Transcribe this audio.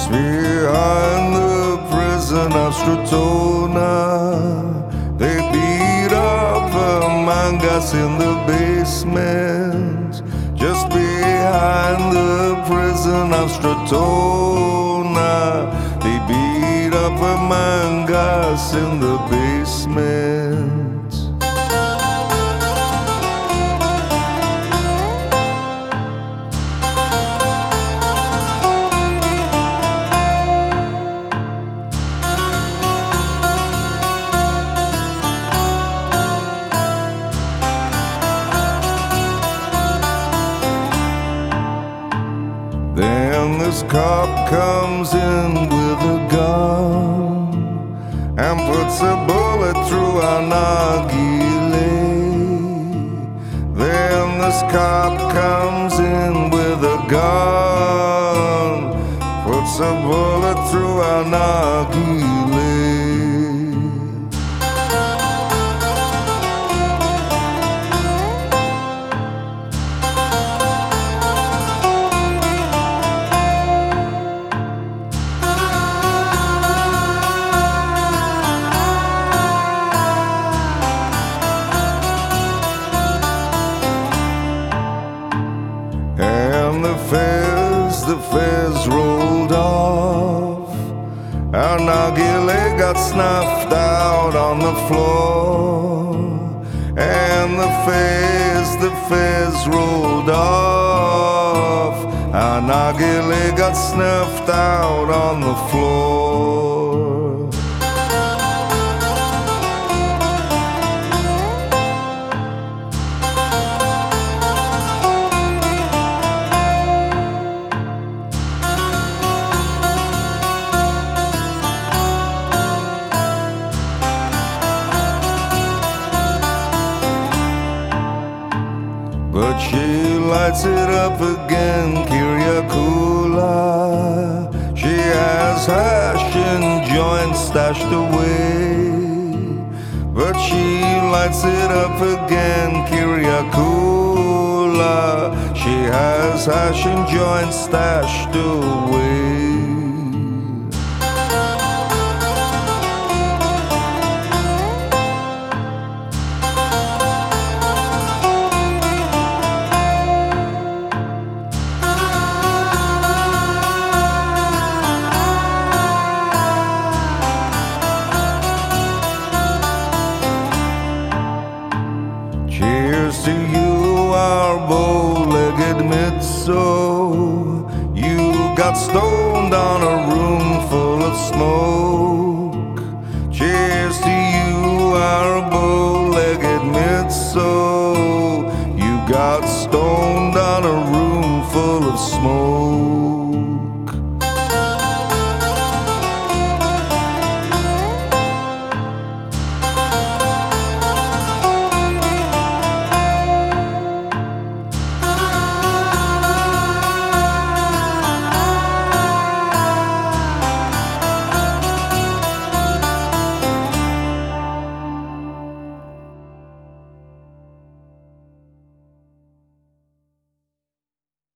Just behind the prison of Stratona. They beat up among mangas in the basement, just behind the prison of Stratona. They beat up among mangas in the basement. Then this cop comes in with a gun and puts a bullet through our narghile. Then this cop comes in with a gun, puts a bullet through our narghile. And the fez rolled off. Our narghile got snuffed out on the floor. And the fez, the fez rolled off. Our narghile got snuffed out on the floor. She lights it up again, Kiryakula. She has hash and joints stashed away. But she lights it up again, Kiryakula. She has hash and joints stashed away. stoned on a room.